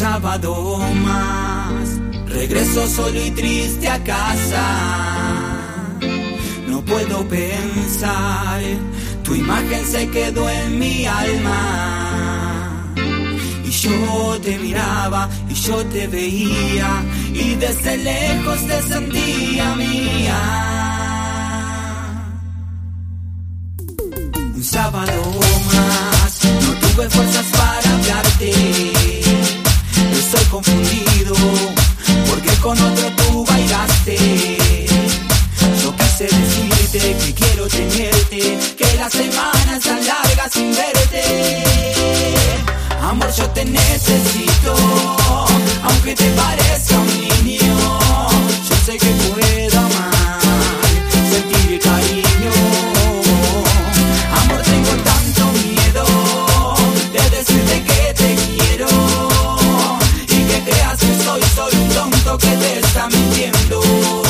sábado más. Regreso solo y triste a casa. No puedo pensar, tu imagen se quedó en mi alma. Y yo te miraba y yo te veía y desde lejos te sentía mía. Un sábado más, no tuve fuerzas las semanas tan largas sin verte. Amor, yo te necesito, aunque te parezca un niño. Yo sé que puedo amar, sentir cariño. Amor, tengo tanto miedo de decirte que te quiero y que creas que soy, soy un tonto que te está mintiendo.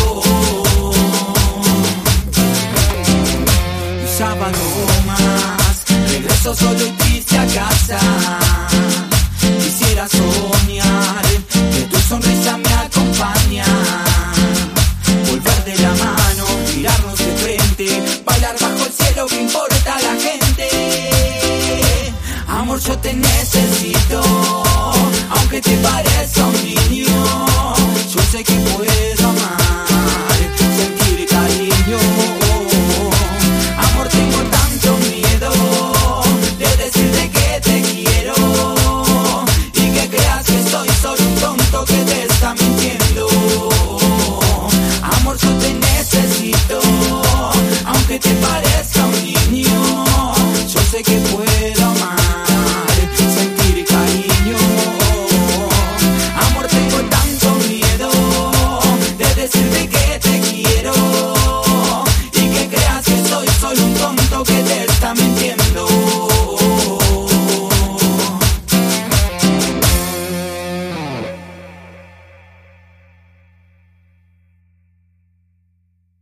Solo y triste a casa. Quisiera soñar que tu sonrisa me acompaña. Volver de la mano, mirarnos de frente, bailar bajo el cielo que importa la gente. Amor, yo te necesito, aunque te parezca un niño.